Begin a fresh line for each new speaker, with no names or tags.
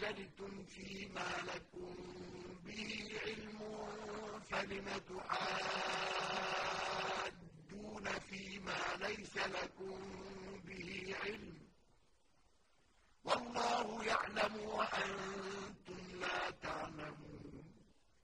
حاججتم فيما لكم به علم فلم تحاجون فيما ليس لكم